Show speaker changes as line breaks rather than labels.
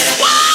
What?